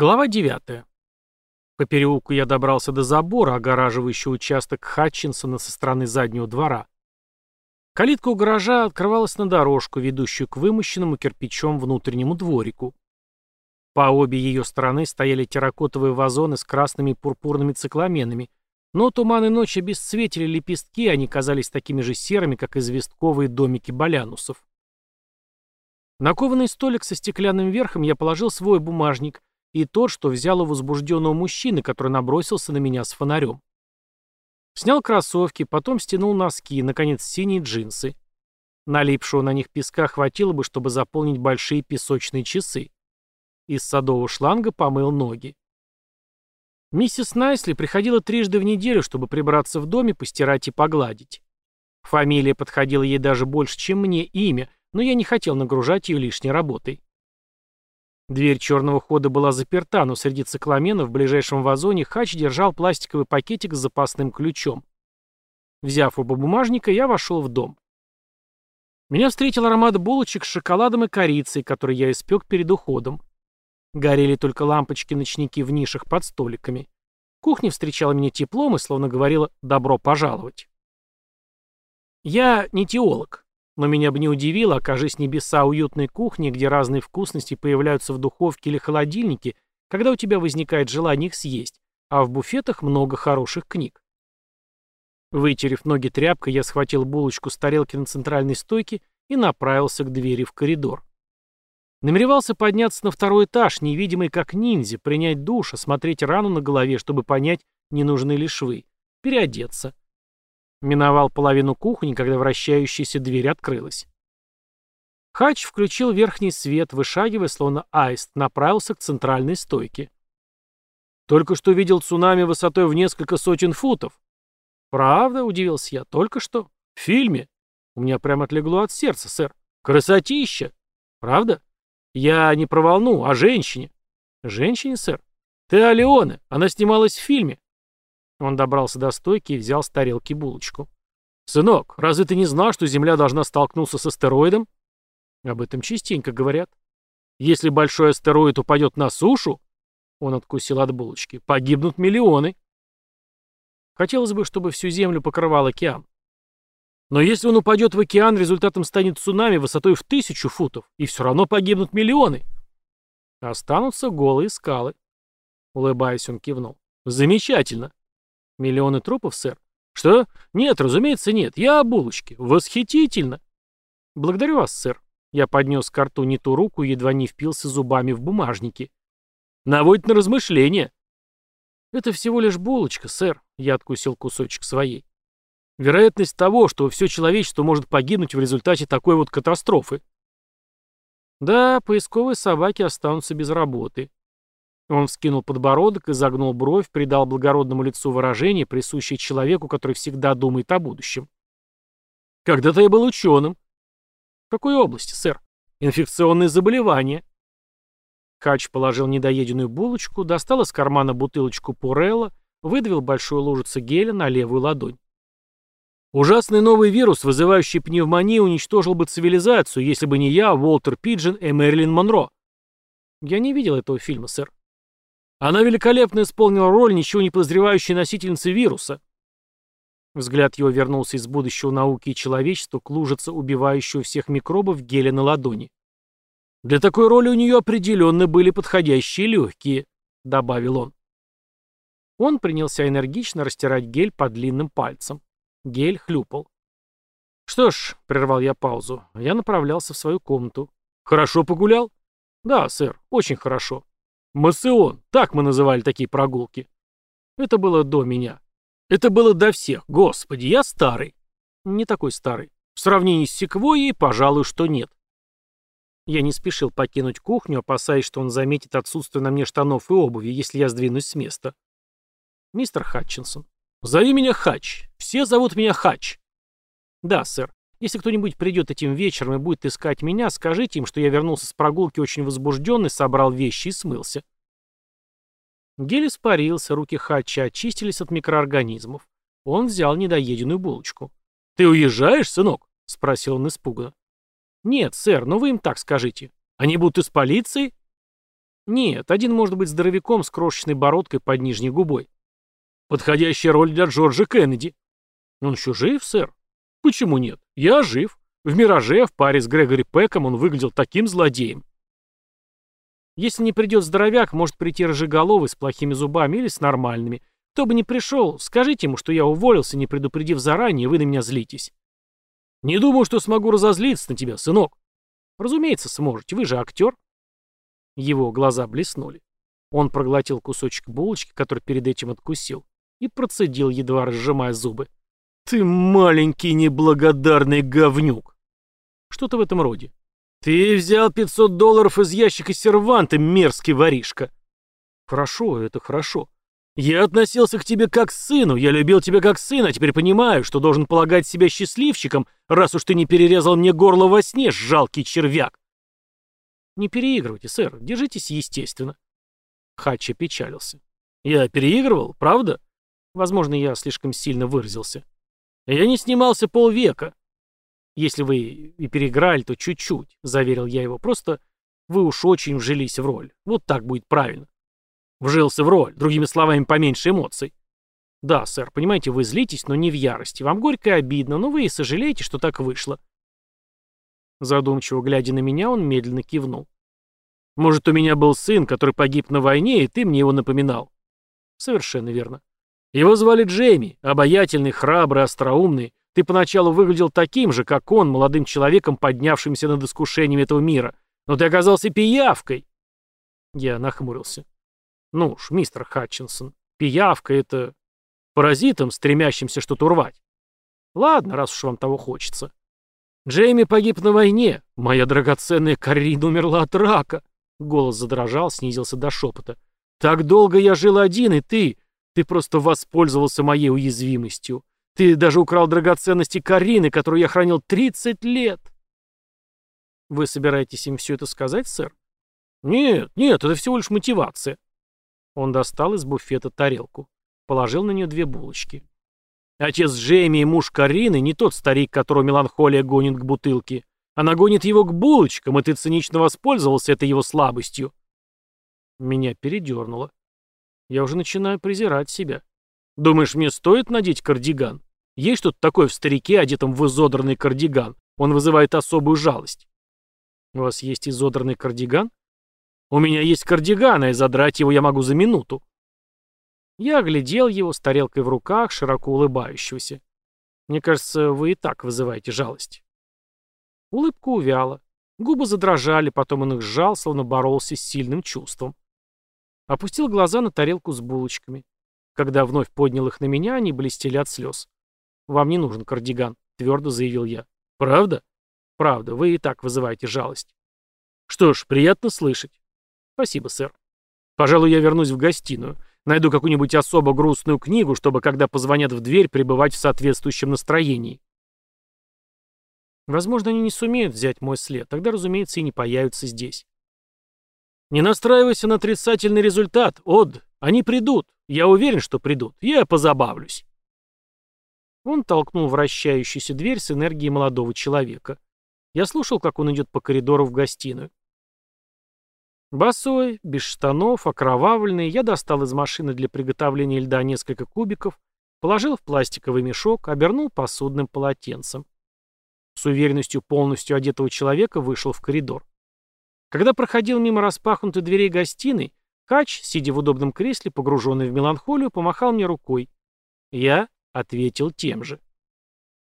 Глава 9. По переулку я добрался до забора, огораживающего участок Хатчинсона со стороны заднего двора. Калитка у гаража открывалась на дорожку, ведущую к вымощенному кирпичом внутреннему дворику. По обе ее стороны стояли терракотовые вазоны с красными и пурпурными цикламенами, но туман и ночь обесцветили лепестки, они казались такими же серыми, как известковые домики балянусов. На кованый столик со стеклянным верхом я положил свой бумажник и тот, что взял у возбужденного мужчины, который набросился на меня с фонарем. Снял кроссовки, потом стянул носки, наконец синие джинсы. Налипшего на них песка хватило бы, чтобы заполнить большие песочные часы. Из садового шланга помыл ноги. Миссис Найсли приходила трижды в неделю, чтобы прибраться в доме, постирать и погладить. Фамилия подходила ей даже больше, чем мне имя, но я не хотел нагружать ее лишней работой. Дверь черного хода была заперта, но среди цикламенов в ближайшем вазоне Хач держал пластиковый пакетик с запасным ключом. Взяв оба бумажника, я вошел в дом. Меня встретил аромат булочек с шоколадом и корицей, который я испек перед уходом. Горели только лампочки-ночники в нишах под столиками. Кухня встречала меня теплом и словно говорила «добро пожаловать». Я не теолог, но меня бы не удивило, окажись небеса уютной кухни, где разные вкусности появляются в духовке или холодильнике, когда у тебя возникает желание их съесть, а в буфетах много хороших книг. Вытерев ноги тряпкой, я схватил булочку с тарелки на центральной стойке и направился к двери в коридор. Намеревался подняться на второй этаж, невидимый как ниндзя, принять душ, осмотреть рану на голове, чтобы понять, не нужны ли швы, переодеться. Миновал половину кухни, когда вращающаяся дверь открылась. Хач включил верхний свет, вышагивая, словно аист, направился к центральной стойке. «Только что видел цунами высотой в несколько сотен футов». «Правда?» — удивился я. «Только что? В фильме? У меня прямо отлегло от сердца, сэр. Красотища! Правда? Я не про волну, а женщине». «Женщине, сэр? Ты Алеоне. Она снималась в фильме. Он добрался до стойки и взял с тарелки булочку. «Сынок, разве ты не знал, что Земля должна столкнуться с астероидом?» «Об этом частенько говорят. Если большой астероид упадет на сушу...» Он откусил от булочки. «Погибнут миллионы». Хотелось бы, чтобы всю Землю покрывал океан. Но если он упадет в океан, результатом станет цунами высотой в тысячу футов, и все равно погибнут миллионы. Останутся голые скалы. Улыбаясь, он кивнул. Замечательно. Миллионы трупов, сэр? Что? Нет, разумеется, нет. Я о булочке. Восхитительно. Благодарю вас, сэр. Я поднес к рту не ту руку и едва не впился зубами в бумажники. Наводит на размышления. Это всего лишь булочка, сэр. Я откусил кусочек своей. Вероятность того, что все человечество может погибнуть в результате такой вот катастрофы. Да, поисковые собаки останутся без работы. Он вскинул подбородок и загнул бровь, придал благородному лицу выражение, присущее человеку, который всегда думает о будущем. «Когда-то я был ученым». «В какой области, сэр?» «Инфекционные заболевания». Хач положил недоеденную булочку, достал из кармана бутылочку Пурелла, выдавил большую лужицу геля на левую ладонь. Ужасный новый вирус, вызывающий пневмонию, уничтожил бы цивилизацию, если бы не я, Уолтер Пиджин и Мэрилин Монро. Я не видел этого фильма, сэр. Она великолепно исполнила роль ничего не подозревающей носительницы вируса. Взгляд его вернулся из будущего науки и человечества к лужице убивающего всех микробов геля на ладони. «Для такой роли у нее определенно были подходящие легкие», — добавил он. Он принялся энергично растирать гель по длинным пальцам. Гель хлюпал. «Что ж», — прервал я паузу, — я направлялся в свою комнату. «Хорошо погулял?» «Да, сэр, очень хорошо. Массион, так мы называли такие прогулки. Это было до меня. Это было до всех. Господи, я старый. Не такой старый. В сравнении с секвойей, пожалуй, что нет. Я не спешил покинуть кухню, опасаясь, что он заметит отсутствие на мне штанов и обуви, если я сдвинусь с места. Мистер Хатчинсон. Зови меня Хач. Все зовут меня Хач. Да, сэр. Если кто-нибудь придет этим вечером и будет искать меня, скажите им, что я вернулся с прогулки очень возбужденный, собрал вещи и смылся. Гель испарился, руки Хача очистились от микроорганизмов. Он взял недоеденную булочку. «Ты уезжаешь, сынок?» — спросил он испуганно. «Нет, сэр, но вы им так скажите. Они будут из полиции?» Нет, один может быть здоровяком с крошечной бородкой под нижней губой. Подходящая роль для Джорджа Кеннеди. Он еще жив, сэр? Почему нет? Я жив. В «Мираже» в паре с Грегори Пэком он выглядел таким злодеем. Если не придет здоровяк, может прийти рыжеголовый с плохими зубами или с нормальными. Кто бы ни пришел, скажите ему, что я уволился, не предупредив заранее, вы на меня злитесь. Не думаю, что смогу разозлиться на тебя, сынок. Разумеется, сможете, вы же актер. Его глаза блеснули. Он проглотил кусочек булочки, который перед этим откусил, и процедил, едва разжимая зубы. «Ты маленький неблагодарный говнюк!» Что-то в этом роде. «Ты взял 500 долларов из ящика серванта, мерзкий воришка!» «Хорошо, это хорошо. Я относился к тебе как к сыну, я любил тебя как сына, а теперь понимаю, что должен полагать себя счастливчиком, раз уж ты не перерезал мне горло во сне, жалкий червяк!» «Не переигрывайте, сэр, держитесь естественно». Хатча печалился. «Я переигрывал, правда?» Возможно, я слишком сильно выразился. «Я не снимался полвека. Если вы и переиграли, то чуть-чуть», — заверил я его. «Просто вы уж очень вжились в роль. Вот так будет правильно». «Вжился в роль, другими словами, поменьше эмоций». «Да, сэр, понимаете, вы злитесь, но не в ярости. Вам горько и обидно, но вы и сожалеете, что так вышло». Задумчиво глядя на меня, он медленно кивнул. «Может, у меня был сын, который погиб на войне, и ты мне его напоминал?» «Совершенно верно. Его звали Джейми, обаятельный, храбрый, остроумный. Ты поначалу выглядел таким же, как он, молодым человеком, поднявшимся над искушениями этого мира. Но ты оказался пиявкой!» Я нахмурился. «Ну уж, мистер Хатчинсон, пиявка — это паразитом, стремящимся что-то урвать. Ладно, раз уж вам того хочется. Джейми погиб на войне. Моя драгоценная Карина умерла от рака. Голос задрожал, снизился до шепота. Так долго я жил один, и ты... Ты просто воспользовался моей уязвимостью. Ты даже украл драгоценности Карины, которую я хранил 30 лет. Вы собираетесь им все это сказать, сэр? Нет, нет, это всего лишь мотивация. Он достал из буфета тарелку. Положил на нее две булочки. Отец Джейми и муж Карины не тот старик, которого меланхолия гонит к бутылке. Она гонит его к булочкам, и ты цинично воспользовался этой его слабостью. Меня передернуло. Я уже начинаю презирать себя. Думаешь, мне стоит надеть кардиган? Есть что-то такое в старике, одетом в изодранный кардиган. Он вызывает особую жалость. У вас есть изодранный кардиган? У меня есть кардиган, и задрать его я могу за минуту. Я оглядел его с тарелкой в руках, широко улыбающегося. Мне кажется, вы и так вызываете жалость. Улыбка увяла. Губы задрожали, потом он их сжал, словно боролся с сильным чувством. Опустил глаза на тарелку с булочками. Когда вновь поднял их на меня, они блестели от слез. «Вам не нужен кардиган», — твердо заявил я. «Правда?» «Правда, вы и так вызываете жалость». «Что ж, приятно слышать». «Спасибо, сэр. Пожалуй, я вернусь в гостиную. Найду какую-нибудь особо грустную книгу, чтобы, когда позвонят в дверь, пребывать в соответствующем настроении. Возможно, они не сумеют взять мой след, тогда, разумеется, и не появятся здесь. Не настраивайся на отрицательный результат, Од. Они придут. Я уверен, что придут. Я позабавлюсь. Он толкнул вращающуюся дверь с энергией молодого человека. Я слушал, как он идет по коридору в гостиную. Босой, без штанов, окровавленный, я достал из машины для приготовления льда несколько кубиков, положил в пластиковый мешок, обернул посудным полотенцем. С уверенностью полностью одетого человека вышел в коридор. Когда проходил мимо распахнутой дверей гостиной, Хач, сидя в удобном кресле, погруженный в меланхолию, помахал мне рукой. Я ответил тем же.